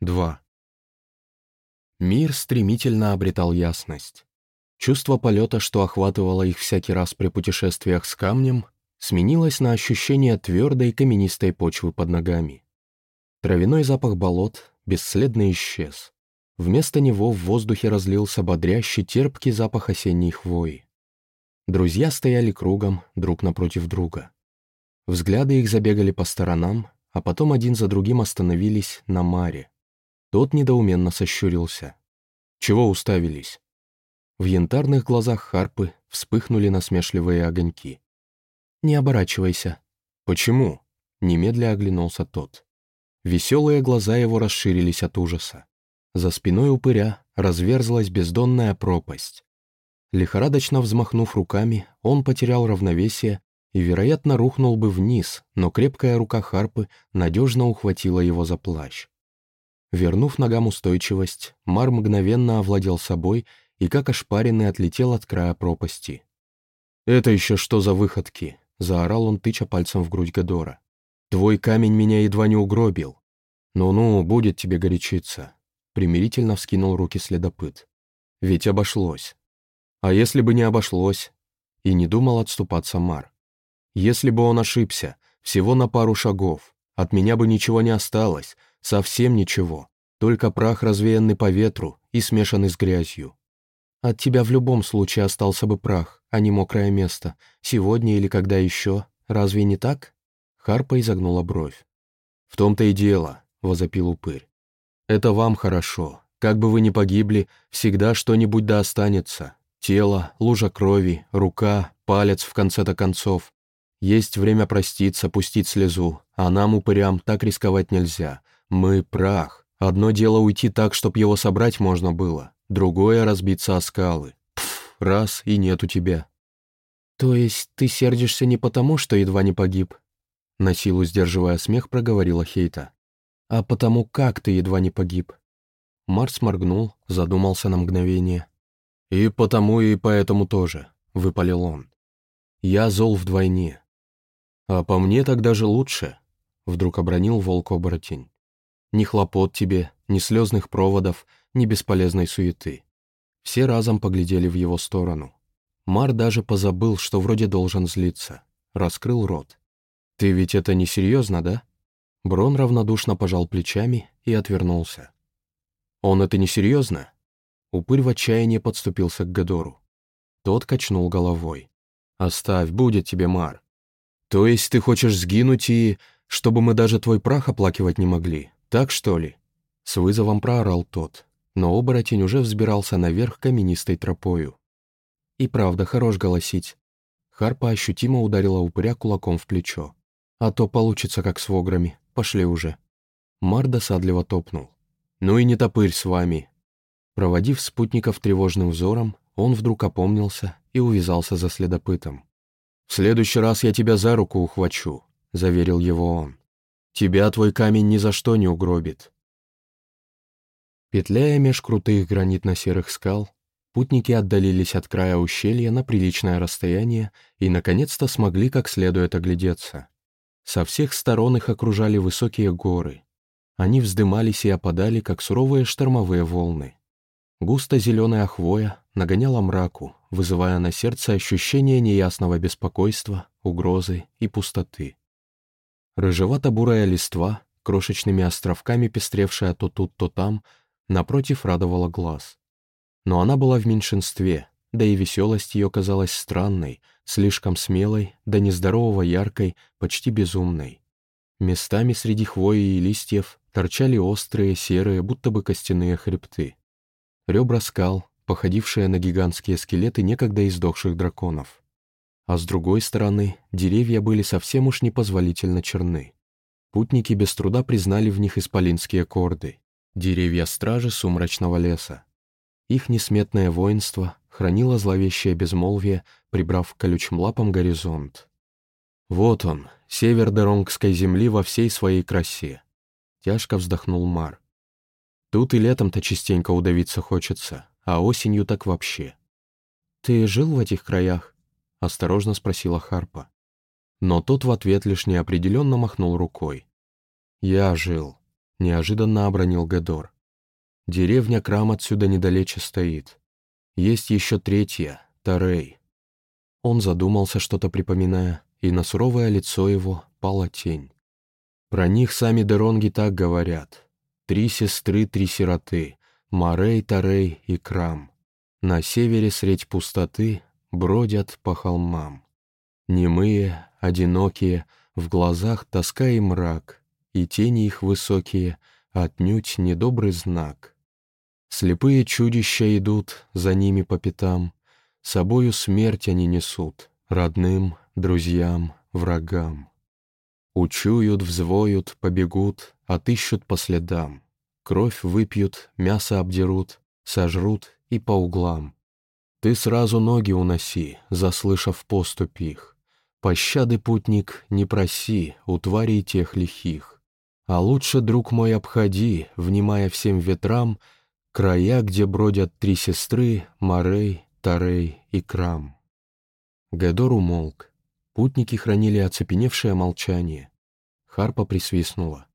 2. Мир стремительно обретал ясность. Чувство полета, что охватывало их всякий раз при путешествиях с камнем, сменилось на ощущение твердой каменистой почвы под ногами. Травяной запах болот бесследно исчез. Вместо него в воздухе разлился бодрящий терпкий запах осенней хвои. Друзья стояли кругом, друг напротив друга. Взгляды их забегали по сторонам, а потом один за другим остановились на Маре. Тот недоуменно сощурился. «Чего уставились?» В янтарных глазах Харпы вспыхнули насмешливые огоньки. «Не оборачивайся». «Почему?» — немедля оглянулся тот. Веселые глаза его расширились от ужаса. За спиной упыря разверзлась бездонная пропасть. Лихорадочно взмахнув руками, он потерял равновесие и, вероятно, рухнул бы вниз, но крепкая рука Харпы надежно ухватила его за плащ. Вернув ногам устойчивость, Мар мгновенно овладел собой и, как ошпаренный, отлетел от края пропасти. «Это еще что за выходки?» — заорал он, тыча пальцем в грудь Гадора. «Твой камень меня едва не угробил. Ну-ну, будет тебе горячиться», — примирительно вскинул руки следопыт. «Ведь обошлось. А если бы не обошлось?» И не думал отступаться Мар. «Если бы он ошибся, всего на пару шагов, от меня бы ничего не осталось, Совсем ничего, только прах, развеянный по ветру и смешанный с грязью. От тебя в любом случае остался бы прах, а не мокрое место, сегодня или когда еще, разве не так?» Харпа изогнула бровь. «В том-то и дело», — возопил упырь. «Это вам хорошо. Как бы вы ни погибли, всегда что-нибудь да останется. Тело, лужа крови, рука, палец в конце-то концов. Есть время проститься, пустить слезу, а нам, упырям, так рисковать нельзя. Мы прах. Одно дело уйти так, чтоб его собрать можно было, другое — разбиться о скалы. Пф, раз, и нет у тебя. То есть ты сердишься не потому, что едва не погиб? На силу сдерживая смех, проговорила Хейта. А потому как ты едва не погиб? Марс моргнул, задумался на мгновение. «И потому, и поэтому тоже», — выпалил он. «Я зол вдвойне». «А по мне тогда же лучше», — вдруг обронил волк-оборотень. Ни хлопот тебе, ни слезных проводов, ни бесполезной суеты. Все разом поглядели в его сторону. Мар даже позабыл, что вроде должен злиться. Раскрыл рот. «Ты ведь это не серьезно, да?» Брон равнодушно пожал плечами и отвернулся. «Он это не серьезно?» Упырь в отчаянии подступился к Гадору. Тот качнул головой. «Оставь, будет тебе, Мар. То есть ты хочешь сгинуть и... чтобы мы даже твой прах оплакивать не могли? «Так что ли?» — с вызовом проорал тот, но оборотень уже взбирался наверх каменистой тропою. И правда, хорош голосить. Харпа ощутимо ударила упыря кулаком в плечо. «А то получится, как с вограми. Пошли уже». Мар досадливо топнул. «Ну и не топырь с вами». Проводив спутников тревожным взором, он вдруг опомнился и увязался за следопытом. «В следующий раз я тебя за руку ухвачу», — заверил его он. Тебя твой камень ни за что не угробит. Петляя меж крутых гранитно-серых скал, путники отдалились от края ущелья на приличное расстояние и, наконец-то, смогли как следует оглядеться. Со всех сторон их окружали высокие горы. Они вздымались и опадали, как суровые штормовые волны. Густо-зеленая хвоя нагоняла мраку, вызывая на сердце ощущение неясного беспокойства, угрозы и пустоты. Рыжевато-бурая листва, крошечными островками пестревшая то тут, то там, напротив радовала глаз. Но она была в меньшинстве, да и веселость ее казалась странной, слишком смелой, да нездорово яркой, почти безумной. Местами среди хвои и листьев торчали острые, серые, будто бы костяные хребты. Ребра скал, походившие на гигантские скелеты некогда издохших драконов а с другой стороны, деревья были совсем уж непозволительно черны. Путники без труда признали в них исполинские корды, деревья стражи сумрачного леса. Их несметное воинство хранило зловещее безмолвие, прибрав колючим лапам горизонт. Вот он, север Деронгской земли во всей своей красе. Тяжко вздохнул Мар. Тут и летом-то частенько удавиться хочется, а осенью так вообще. «Ты жил в этих краях?» — осторожно спросила Харпа. Но тот в ответ лишь неопределенно махнул рукой. «Я жил. — неожиданно обронил Гедор. «Деревня Крам отсюда недалече стоит. Есть еще третья, Тарей». Он задумался, что-то припоминая, и на суровое лицо его пала тень. Про них сами Деронги так говорят. Три сестры, три сироты, Марей, Тарей и Крам. На севере средь пустоты бродят по холмам. Немые, одинокие, в глазах тоска и мрак, и тени их высокие, отнюдь недобрый знак. Слепые чудища идут за ними по пятам, собою смерть они несут, родным, друзьям, врагам. Учуют, взвоют, побегут, отыщут по следам. Кровь выпьют, мясо обдерут, сожрут и по углам. Ты сразу ноги уноси, заслышав поступь их. Пощады, путник, не проси у тварей тех лихих. А лучше, друг мой, обходи, внимая всем ветрам, края, где бродят три сестры, Морей, Тарей и Крам. Гедор умолк. Путники хранили оцепеневшее молчание. Харпа присвистнула.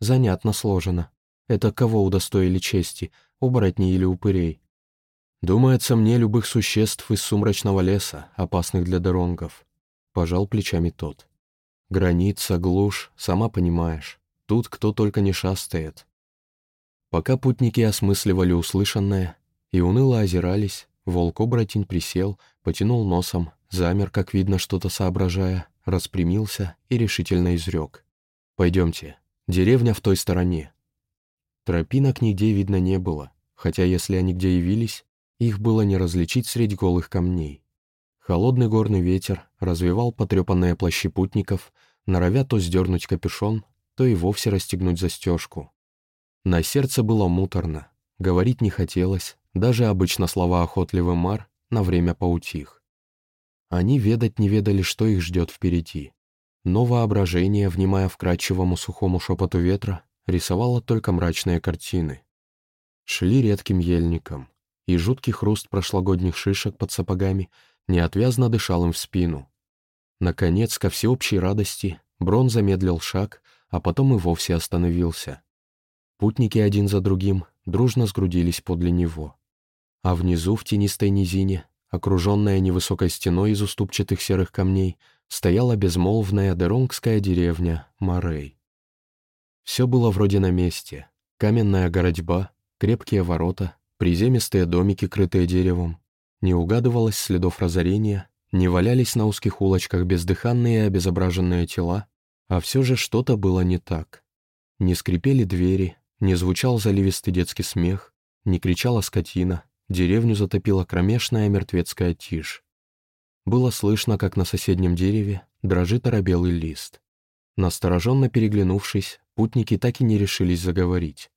Занятно сложено. Это кого удостоили чести, оборотней или упырей? Думается мне любых существ из сумрачного леса, опасных для доронгов пожал плечами тот. Граница, глушь, сама понимаешь. Тут кто только не шастает. Пока путники осмысливали услышанное и уныло озирались, волк-оборотень присел, потянул носом, замер, как видно, что-то соображая, распрямился и решительно изрек. «Пойдемте, деревня в той стороне». Тропинок нигде видно не было, хотя если они где явились, их было не различить среди голых камней. Холодный горный ветер развивал потрепанные плащи путников, норовя то сдернуть капюшон, то и вовсе расстегнуть застежку. На сердце было муторно, говорить не хотелось, даже обычно слова охотливый мар на время поутих. Они ведать не ведали, что их ждет впереди. Но воображение, внимая вкрадчивому сухому шепоту ветра, рисовало только мрачные картины. Шли редким ельником, и жуткий хруст прошлогодних шишек под сапогами — неотвязно дышал им в спину. Наконец, ко всеобщей радости, Брон замедлил шаг, а потом и вовсе остановился. Путники один за другим дружно сгрудились подле него. А внизу, в тенистой низине, окруженная невысокой стеной из уступчатых серых камней, стояла безмолвная деронгская деревня Морей. Все было вроде на месте. Каменная городьба, крепкие ворота, приземистые домики, крытые деревом, не угадывалось следов разорения, не валялись на узких улочках бездыханные и обезображенные тела, а все же что-то было не так. Не скрипели двери, не звучал заливистый детский смех, не кричала скотина, деревню затопила кромешная мертвецкая тишь. Было слышно, как на соседнем дереве дрожит оробелый лист. Настороженно переглянувшись, путники так и не решились заговорить.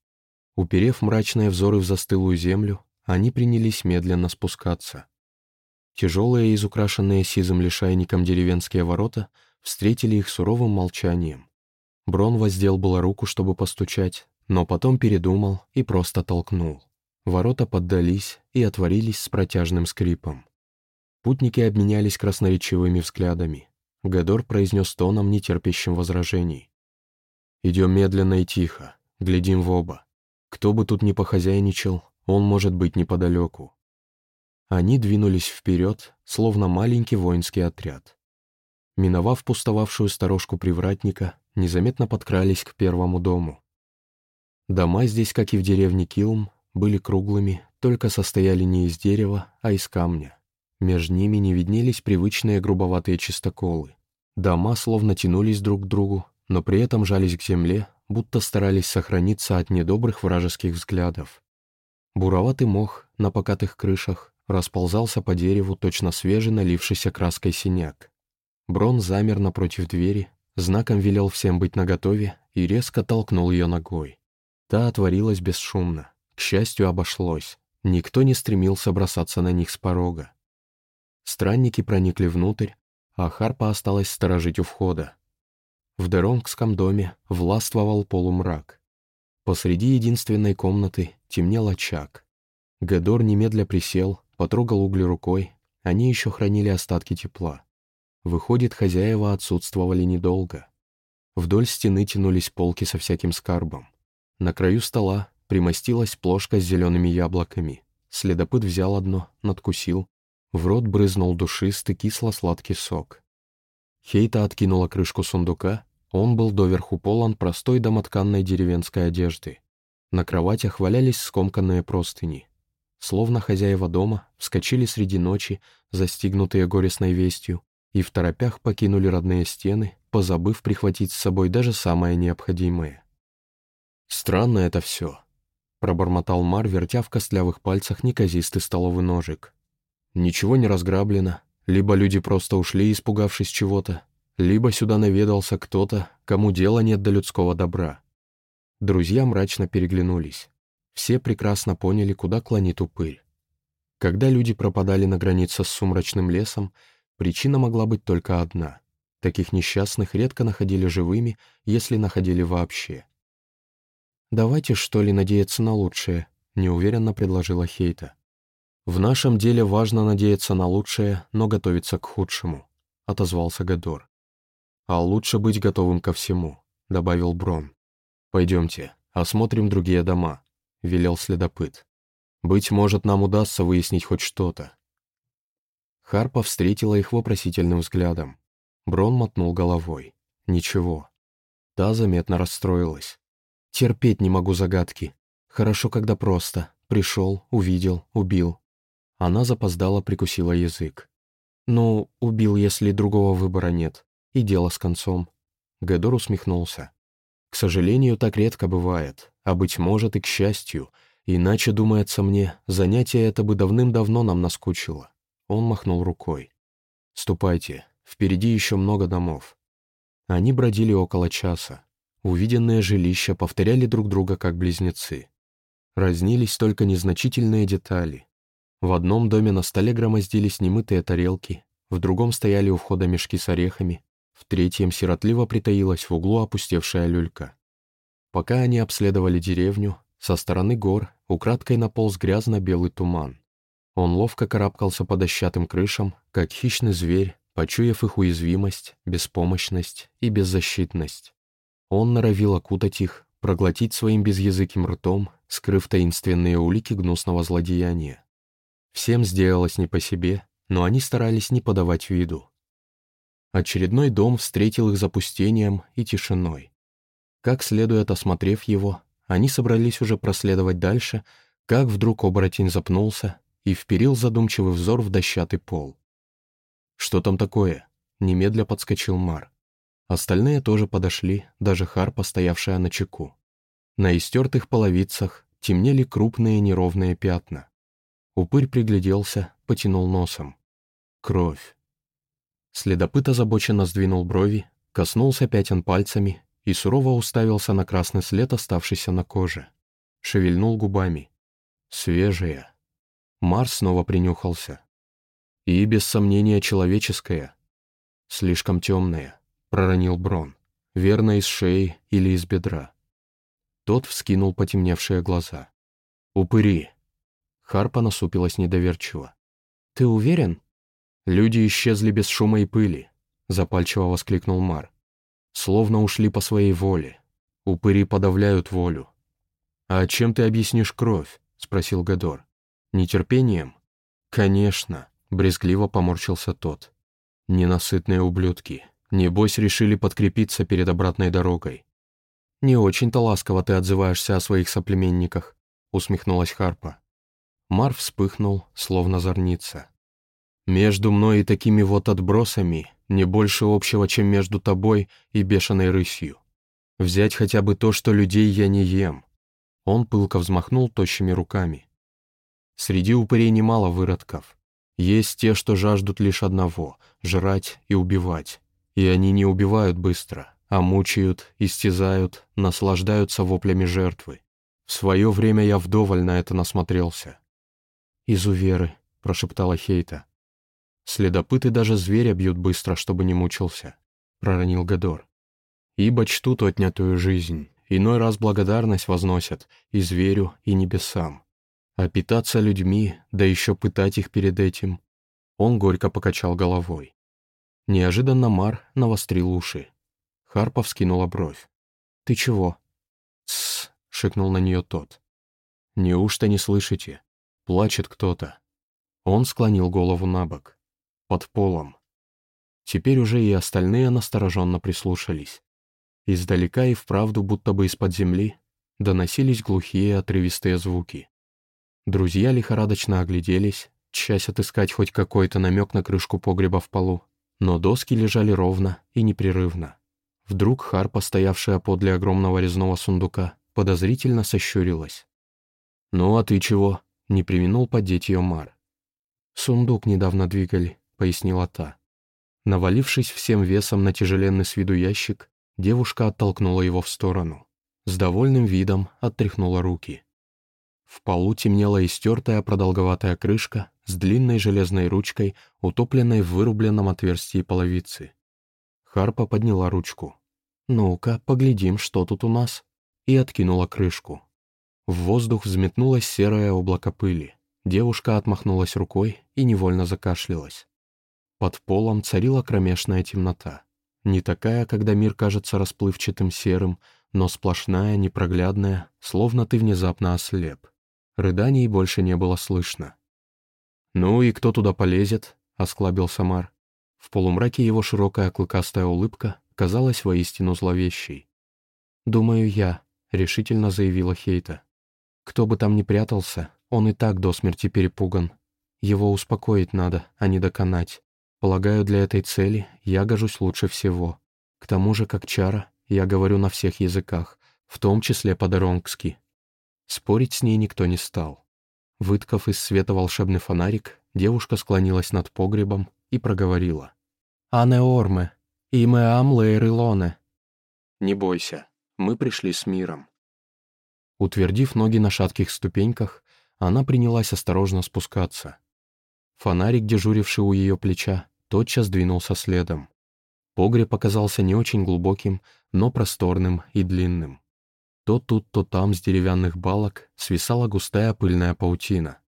Уперев мрачные взоры в застылую землю, они принялись медленно спускаться. Тяжелые, изукрашенные сизым лишайником деревенские ворота встретили их суровым молчанием. Брон воздел было руку, чтобы постучать, но потом передумал и просто толкнул. Ворота поддались и отворились с протяжным скрипом. Путники обменялись красноречивыми взглядами. Гадор произнес тоном, нетерпящим возражений. «Идем медленно и тихо, глядим в оба. Кто бы тут ни похозяйничал, он может быть неподалеку. Они двинулись вперед, словно маленький воинский отряд. Миновав пустовавшую сторожку привратника, незаметно подкрались к первому дому. Дома здесь, как и в деревне Килм, были круглыми, только состояли не из дерева, а из камня. Между ними не виднелись привычные грубоватые чистоколы. Дома словно тянулись друг к другу, но при этом жались к земле, будто старались сохраниться от недобрых вражеских взглядов. Буроватый мох на покатых крышах расползался по дереву точно свежий налившийся краской синяк. Брон замер напротив двери, знаком велел всем быть наготове и резко толкнул ее ногой. Та отворилась бесшумно. К счастью, обошлось. Никто не стремился бросаться на них с порога. Странники проникли внутрь, а Харпа осталась сторожить у входа. В Деронгском доме властвовал полумрак. Посреди единственной комнаты темнел очаг. Гедор немедля присел, потрогал угли рукой, они еще хранили остатки тепла. Выходит, хозяева отсутствовали недолго. Вдоль стены тянулись полки со всяким скарбом. На краю стола примостилась плошка с зелеными яблоками. Следопыт взял одно, надкусил. В рот брызнул душистый кисло-сладкий сок. Хейта откинула крышку сундука. Он был доверху полон простой домотканной деревенской одежды. На кроватях валялись скомканные простыни. Словно хозяева дома вскочили среди ночи, застигнутые горестной вестью, и в торопях покинули родные стены, позабыв прихватить с собой даже самое необходимое. «Странно это все», — пробормотал Мар, вертя в костлявых пальцах неказистый столовый ножик. «Ничего не разграблено, либо люди просто ушли, испугавшись чего-то, либо сюда наведался кто-то, кому дела нет до людского добра». Друзья мрачно переглянулись. Все прекрасно поняли, куда клонит упырь. Когда люди пропадали на границе с сумрачным лесом, причина могла быть только одна. Таких несчастных редко находили живыми, если находили вообще. «Давайте, что ли, надеяться на лучшее», — неуверенно предложила Хейта. «В нашем деле важно надеяться на лучшее, но готовиться к худшему», — отозвался Гадор. «А лучше быть готовым ко всему», — добавил Брон. «Пойдемте, осмотрим другие дома», — велел следопыт. «Быть может, нам удастся выяснить хоть что-то». Харпа встретила их вопросительным взглядом. Брон мотнул головой. «Ничего». Та заметно расстроилась. Терпеть не могу загадки. Хорошо, когда просто. Пришел, увидел, убил. Она запоздала, прикусила язык. Ну, убил, если другого выбора нет. И дело с концом. Гедор усмехнулся. К сожалению, так редко бывает, а быть может и к счастью, иначе, думается мне, занятие это бы давным-давно нам наскучило. Он махнул рукой. «Ступайте, впереди еще много домов». Они бродили около часа. Увиденные жилища повторяли друг друга как близнецы. Разнились только незначительные детали. В одном доме на столе громоздились немытые тарелки, в другом стояли у входа мешки с орехами, в третьем сиротливо притаилась в углу опустевшая люлька. Пока они обследовали деревню, со стороны гор украдкой наполз грязно-белый туман. Он ловко карабкался по дощатым крышам, как хищный зверь, почуяв их уязвимость, беспомощность и беззащитность. Он норовил окутать их, проглотить своим безязыким ртом, скрыв таинственные улики гнусного злодеяния. Всем сделалось не по себе, но они старались не подавать виду. Очередной дом встретил их запустением и тишиной. Как следует осмотрев его, они собрались уже проследовать дальше, как вдруг оборотень запнулся и вперил задумчивый взор в дощатый пол. «Что там такое?» — немедля подскочил Мар. Остальные тоже подошли, даже Харпа, стоявшая на чеку. На истертых половицах темнели крупные неровные пятна. Упырь пригляделся, потянул носом. Кровь. Следопыт озабоченно сдвинул брови, коснулся пятен пальцами и сурово уставился на красный след, оставшийся на коже. Шевельнул губами. Свежая. Марс снова принюхался. И, без сомнения, человеческая. Слишком темная. — проронил Брон. «Верно, из шеи или из бедра». Тот вскинул потемневшие глаза. «Упыри!» Харпа насупилась недоверчиво. «Ты уверен?» «Люди исчезли без шума и пыли», — запальчиво воскликнул Мар. «Словно ушли по своей воле. Упыри подавляют волю». «А чем ты объяснишь кровь?» — спросил Гадор. «Нетерпением?» «Конечно», — брезгливо поморщился тот. «Ненасытные ублюдки. Небось, решили подкрепиться перед обратной дорогой. «Не очень-то ласково ты отзываешься о своих соплеменниках», — усмехнулась Харпа. Мар вспыхнул, словно зорница. «Между мной и такими вот отбросами не больше общего, чем между тобой и бешеной рысью. Взять хотя бы то, что людей я не ем». Он пылко взмахнул тощими руками. Среди упырей немало выродков. Есть те, что жаждут лишь одного — жрать и убивать. И они не убивают быстро, а мучают, истязают, наслаждаются воплями жертвы. В свое время я вдоволь на это насмотрелся. «Изуверы», — прошептала Хейта. «Следопыты даже зверя бьют быстро, чтобы не мучился», — проронил Гадор. «Ибо чтут отнятую жизнь, иной раз благодарность возносят и зверю, и небесам. А питаться людьми, да еще пытать их перед этим...» Он горько покачал головой. Неожиданно Мар навострил уши. Харпа вскинула бровь. «Ты чего?» «Тссс», — шикнул на нее тот. «Неужто не слышите? Плачет кто-то». Он склонил голову на бок. Под полом. Теперь уже и остальные настороженно прислушались. Издалека и вправду, будто бы из-под земли, доносились глухие отрывистые звуки. Друзья лихорадочно огляделись, часть отыскать хоть какой-то намек на крышку погреба в полу, но доски лежали ровно и непрерывно. Вдруг Харпа, стоявшая подле огромного резного сундука, подозрительно сощурилась. «Ну а ты чего?» — не применул поддеть ее Мар. «Сундук недавно двигали», — пояснила та. Навалившись всем весом на тяжеленный с виду ящик, девушка оттолкнула его в сторону. С довольным видом оттряхнула руки. В полу темнела истертая продолговатая крышка с длинной железной ручкой, утопленной в вырубленном отверстии половицы. Харпа подняла ручку. «Ну-ка, поглядим, что тут у нас», и откинула крышку. В воздух взметнулось серое облако пыли. Девушка отмахнулась рукой и невольно закашлялась. Под полом царила кромешная темнота. Не такая, когда мир кажется расплывчатым серым, но сплошная, непроглядная, словно ты внезапно ослеп. Рыданий больше не было слышно. «Ну и кто туда полезет?» — осклабился Мар. В полумраке его широкая клыкастая улыбка казалась воистину зловещей. «Думаю, я», — решительно заявила Хейта. «Кто бы там ни прятался, он и так до смерти перепуган. Его успокоить надо, а не доконать. Полагаю, для этой цели я гожусь лучше всего. К тому же, как чара, я говорю на всех языках, в том числе по-доронгски. Спорить с ней никто не стал. Выткав из света волшебный фонарик, девушка склонилась над погребом и проговорила. «Ане Орме, име ам лоне». «Не бойся, мы пришли с миром». Утвердив ноги на шатких ступеньках, она принялась осторожно спускаться. Фонарик, дежуривший у ее плеча, тотчас двинулся следом. Погреб оказался не очень глубоким, но просторным и длинным. То тут, то там с деревянных балок свисала густая пыльная паутина.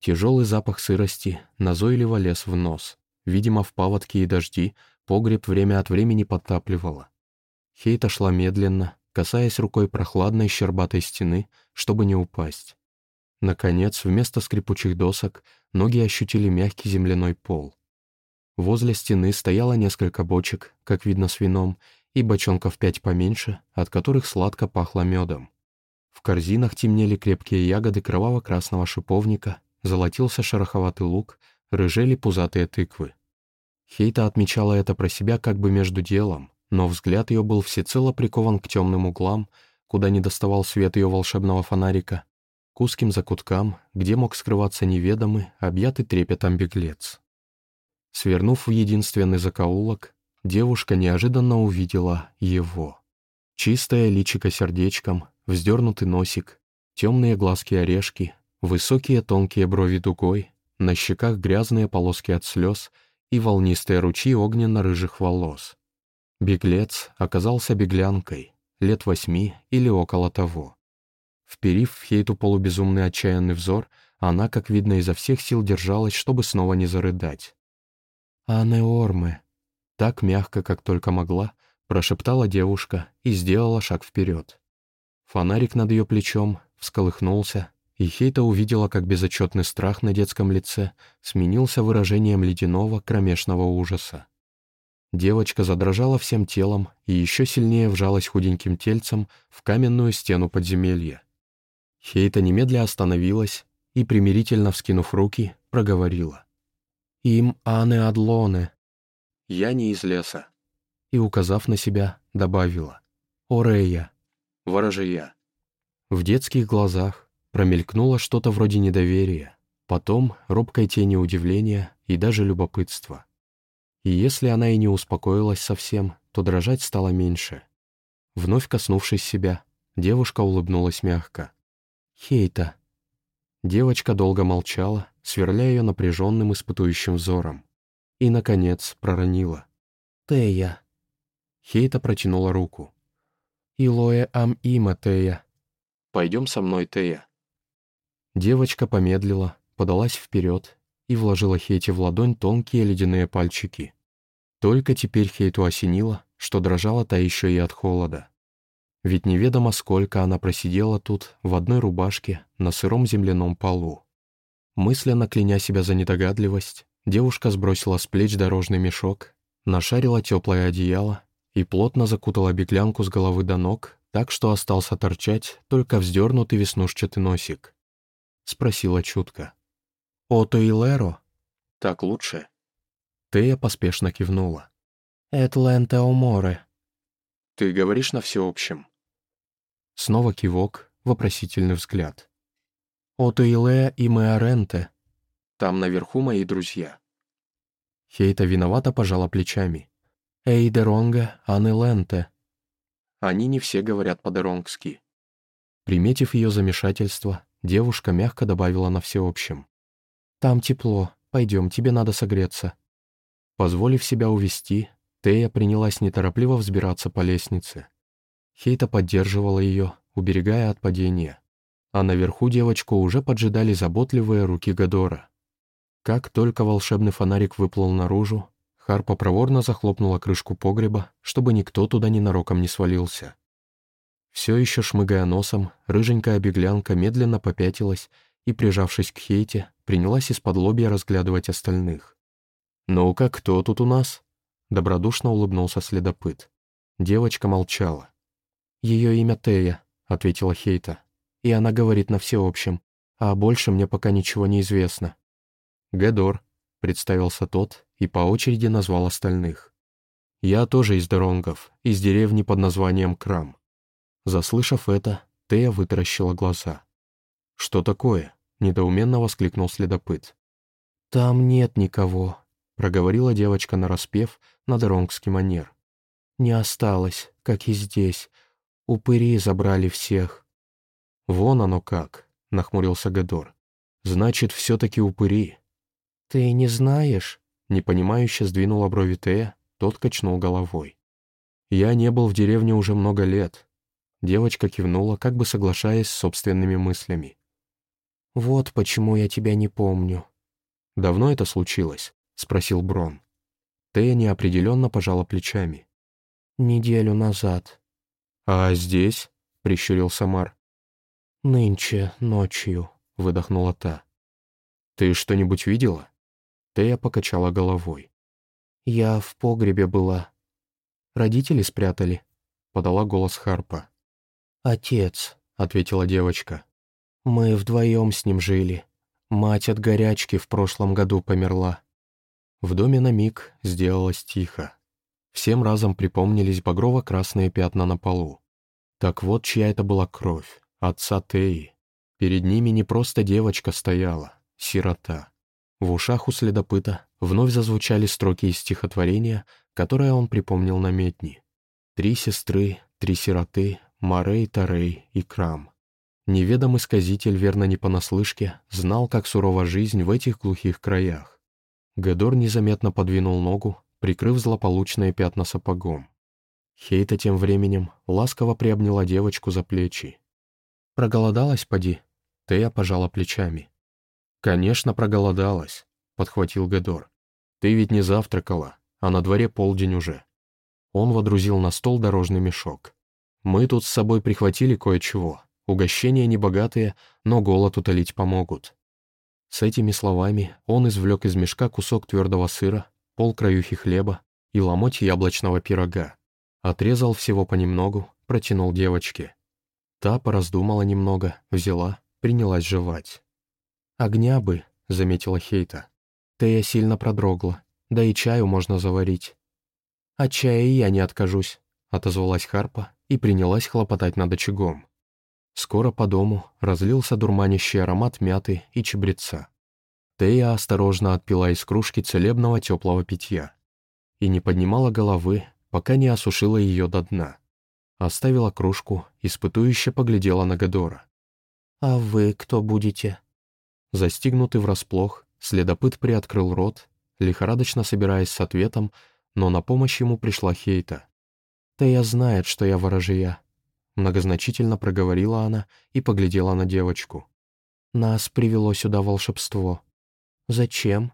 Тяжелый запах сырости назойливо лез в нос. Видимо, в паводки и дожди погреб время от времени подтапливало. Хейта шла медленно, касаясь рукой прохладной щербатой стены, чтобы не упасть. Наконец, вместо скрипучих досок ноги ощутили мягкий земляной пол. Возле стены стояло несколько бочек, как видно с вином, и бочонков пять поменьше, от которых сладко пахло медом. В корзинах темнели крепкие ягоды кроваво-красного шиповника, золотился шероховатый лук, рыжели пузатые тыквы. Хейта отмечала это про себя как бы между делом, но взгляд ее был всецело прикован к темным углам, куда не доставал свет ее волшебного фонарика, к узким закуткам, где мог скрываться неведомый, объятый трепетом беглец. Свернув в единственный закоулок, девушка неожиданно увидела его. Чистое личико сердечком, вздернутый носик, темные глазки-орешки, высокие тонкие брови дугой, на щеках грязные полоски от слез и волнистые ручьи огненно-рыжих волос. Беглец оказался беглянкой, лет восьми или около того. Вперив в Хейту полубезумный отчаянный взор, она, как видно, изо всех сил держалась, чтобы снова не зарыдать. «Анеормы!» Так мягко, как только могла, прошептала девушка и сделала шаг вперед. Фонарик над ее плечом всколыхнулся, и Хейта увидела, как безотчетный страх на детском лице сменился выражением ледяного кромешного ужаса. Девочка задрожала всем телом и еще сильнее вжалась худеньким тельцем в каменную стену подземелья. Хейта немедля остановилась и, примирительно вскинув руки, проговорила. «Им ане адлоне». «Я не из леса». И, указав на себя, добавила. «Орея». «Ворожия». В детских глазах промелькнуло что-то вроде недоверия, потом робкой тени удивления и даже любопытства. И если она и не успокоилась совсем, то дрожать стало меньше. Вновь коснувшись себя, девушка улыбнулась мягко. «Хейта». Девочка долго молчала, сверляя ее напряженным испытующим взором. И, наконец, проронила. «Тея». Хейта протянула руку. «Илоэ ам има, Тея». «Пойдем со мной, Тея». Девочка помедлила, подалась вперед и вложила Хейте в ладонь тонкие ледяные пальчики. Только теперь Хейту осенило, что дрожала та еще и от холода. Ведь неведомо сколько она просидела тут, в одной рубашке, на сыром земляном полу. Мысленно кляня себя за недогадливость, девушка сбросила с плеч дорожный мешок, нашарила теплое одеяло и плотно закутала беглянку с головы до ног, так что остался торчать только вздернутый веснушчатый носик. Спросила чутко. «Ото и Леро?» «Так лучше?» Тея поспешно кивнула. «Этленте Оморе». «Ты говоришь на всеобщем?» Снова кивок, вопросительный взгляд. «Ото Илея и Меоренте». «Там наверху мои друзья». Хейта виновато пожала плечами. «Эйдеронга Анеленте». Они не все говорят по-деронгски. Приметив ее замешательство, девушка мягко добавила на всеобщем. «Там тепло, пойдем, тебе надо согреться». Позволив себя увести, Тея принялась неторопливо взбираться по лестнице. Хейта поддерживала ее, уберегая от падения. А наверху девочку уже поджидали заботливые руки Гадора. Как только волшебный фонарик выплыл наружу, Харпа проворно захлопнула крышку погреба, чтобы никто туда ненароком не свалился. Все еще шмыгая носом, рыженькая беглянка медленно попятилась и, прижавшись к Хейте, принялась из-под лобья разглядывать остальных. «Ну-ка, кто тут у нас?» Добродушно улыбнулся следопыт. Девочка молчала. «Ее имя Тея», — ответила Хейта. «И она говорит на всеобщем, а больше мне пока ничего не известно». «Гедор», — представился тот и по очереди назвал остальных. «Я тоже из Доронгов, из деревни под названием Крам». Заслышав это, Тея вытаращила глаза. «Что такое?» — недоуменно воскликнул следопыт. «Там нет никого», — проговорила девочка нараспев на доронгский манер. «Не осталось, как и здесь. Упыри забрали всех». «Вон оно как», — нахмурился Гадор. «Значит, все-таки упыри». «Ты не знаешь?» — непонимающе сдвинула брови Тея, тот качнул головой. «Я не был в деревне уже много лет». Девочка кивнула, как бы соглашаясь с собственными мыслями. «Вот почему я тебя не помню». «Давно это случилось?» — спросил Брон. Тея неопределенно пожала плечами. «Неделю назад». «А здесь?» — прищурил Самар. «Нынче, ночью», — выдохнула та. «Ты что-нибудь видела?» Тея покачала головой. «Я в погребе была. Родители спрятали», — подала голос Харпа. «Отец», — ответила девочка. «Мы вдвоем с ним жили. Мать от горячки в прошлом году померла. В доме на миг сделалось тихо. Всем разом припомнились багрово-красные пятна на полу. Так вот, чья это была кровь, отца Теи. Перед ними не просто девочка стояла, сирота. В ушах у следопыта вновь зазвучали строки из стихотворения, которое он припомнил на медни. «Три сестры, три сироты, Марей, Тарей и Крам». Неведомый сказитель, верно не понаслышке, знал, как сурова жизнь в этих глухих краях. Гедор незаметно подвинул ногу, прикрыв злополучные пятна сапогом. Хейта тем временем ласково приобняла девочку за плечи. «Проголодалась, поди?» Тея пожала плечами. «Конечно, проголодалась», — подхватил Гедор. «Ты ведь не завтракала, а на дворе полдень уже». Он водрузил на стол дорожный мешок. «Мы тут с собой прихватили кое-чего. Угощения небогатые, но голод утолить помогут. С этими словами он извлек из мешка кусок твердого сыра, пол краюхи хлеба и ломоть яблочного пирога. Отрезал всего понемногу, протянул девочке. Та пораздумала немного, взяла, принялась жевать. «Огня бы», — заметила Хейта. «Тея сильно продрогла, да и чаю можно заварить». «От чая и я не откажусь», — отозвалась Харпа и принялась хлопотать над очагом. Скоро по дому разлился дурманящий аромат мяты и чебреца. Тея осторожно отпила из кружки целебного теплого питья и не поднимала головы, пока не осушила ее до дна. Оставила кружку, испытующе поглядела на Гадора. «А вы кто будете?» Застигнутый врасплох, следопыт приоткрыл рот, лихорадочно собираясь с ответом, но на помощь ему пришла Хейта. «Тея знает, что я ворожия», Многозначительно проговорила она и поглядела на девочку. «Нас привело сюда волшебство». «Зачем?»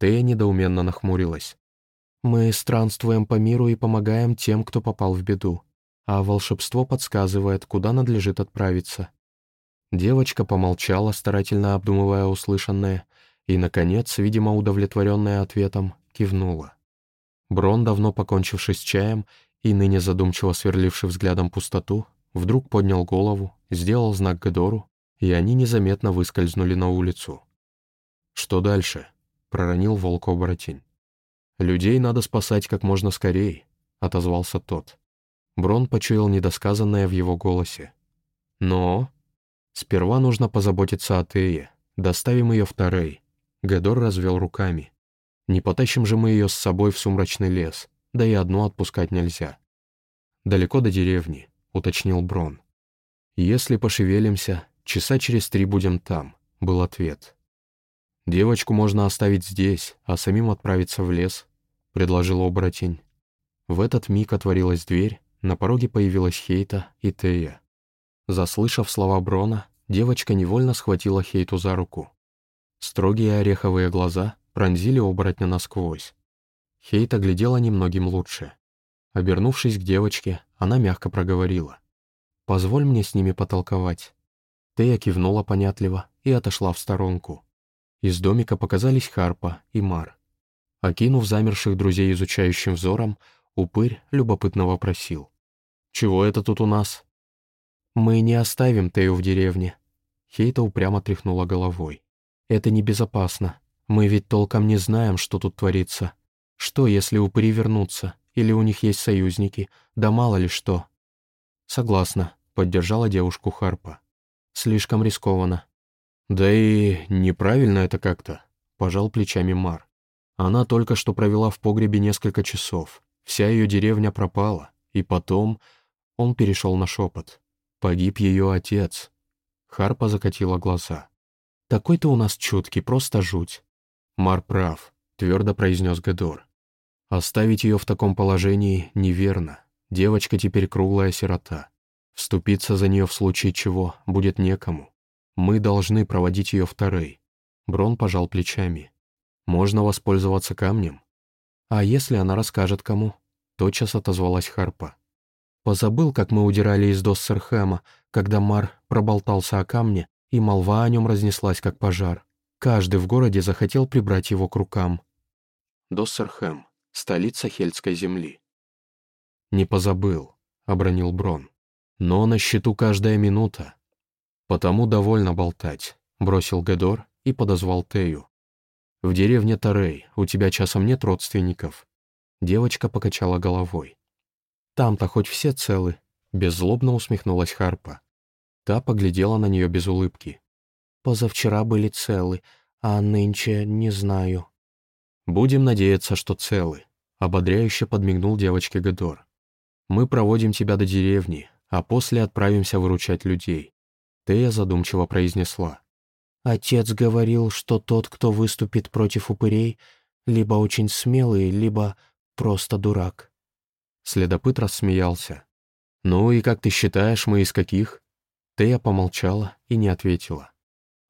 Тея недоуменно нахмурилась. «Мы странствуем по миру и помогаем тем, кто попал в беду. а волшебство подсказывает, куда надлежит отправиться». Девочка помолчала, старательно обдумывая услышанное, и, наконец, видимо, удовлетворенная ответом, кивнула. Брон, давно покончивший с чаем и ныне задумчиво сверливший взглядом пустоту, вдруг поднял голову, сделал знак Гедору, и они незаметно выскользнули на улицу. «Что дальше?» — проронил волк-оборотень. «Людей надо спасать как можно скорее», — отозвался тот. Брон почуял недосказанное в его голосе. «Но...» «Сперва нужно позаботиться о Тее. Доставим ее в Тарей». Гедор развел руками. «Не потащим же мы ее с собой в сумрачный лес, да и одну отпускать нельзя». «Далеко до деревни», — уточнил Брон. «Если пошевелимся, часа через три будем там», — был ответ. «Девочку можно оставить здесь, а самим отправиться в лес», — предложил оборотень. В этот миг отворилась дверь, на пороге появилась Хейта и Тея. Заслышав слова Брона, девочка невольно схватила Хейту за руку. Строгие ореховые глаза пронзили оборотня насквозь. Хейта глядела немногим лучше. Обернувшись к девочке, она мягко проговорила. «Позволь мне с ними потолковать». Тея кивнула понятливо и отошла в сторонку. Из домика показались Харпа и Мар. Окинув замерших друзей изучающим взором, упырь любопытно вопросил. «Чего это тут у нас?» «Мы не оставим Тею в деревне». Хейта упрямо тряхнула головой. «Это небезопасно. Мы ведь толком не знаем, что тут творится. Что, если упыри вернутся? Или у них есть союзники? Да мало ли что». «Согласна», — поддержала девушку Харпа. «Слишком рискованно. «Да и неправильно это как-то», — пожал плечами Мар. «Она только что провела в погребе несколько часов. Вся ее деревня пропала. И потом...» Он перешел на шепот. «Погиб ее отец». Харпа закатила глаза. «Такой ты у нас чуткий, просто жуть». «Мар прав», — твердо произнес Гедор. «Оставить ее в таком положении неверно. Девочка теперь круглая сирота. Вступиться за нее в случае чего будет некому. Мы должны проводить ее в Тарей. Брон пожал плечами. Можно воспользоваться камнем. А если она расскажет кому? Тотчас отозвалась Харпа. Позабыл, как мы удирали из Доссерхэма, когда Мар проболтался о камне, и молва о нем разнеслась, как пожар. Каждый в городе захотел прибрать его к рукам. Доссерхэм, столица Хельской земли. «Не позабыл», — обронил Брон. «Но на счету каждая минута. «Потому довольно болтать», — бросил Гедор и подозвал Тею. «В деревне Тарей у тебя часом нет родственников?» Девочка покачала головой. «Там-то хоть все целы», — беззлобно усмехнулась Харпа. Та поглядела на нее без улыбки. «Позавчера были целы, а нынче не знаю». «Будем надеяться, что целы», — ободряюще подмигнул девочке Гедор. «Мы проводим тебя до деревни, а после отправимся выручать людей. Тея задумчиво произнесла. «Отец говорил, что тот, кто выступит против упырей, либо очень смелый, либо просто дурак». Следопыт рассмеялся. «Ну и как ты считаешь, мы из каких?» Тея помолчала и не ответила.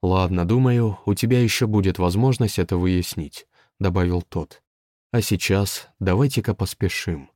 «Ладно, думаю, у тебя еще будет возможность это выяснить», — добавил тот. «А сейчас давайте-ка поспешим».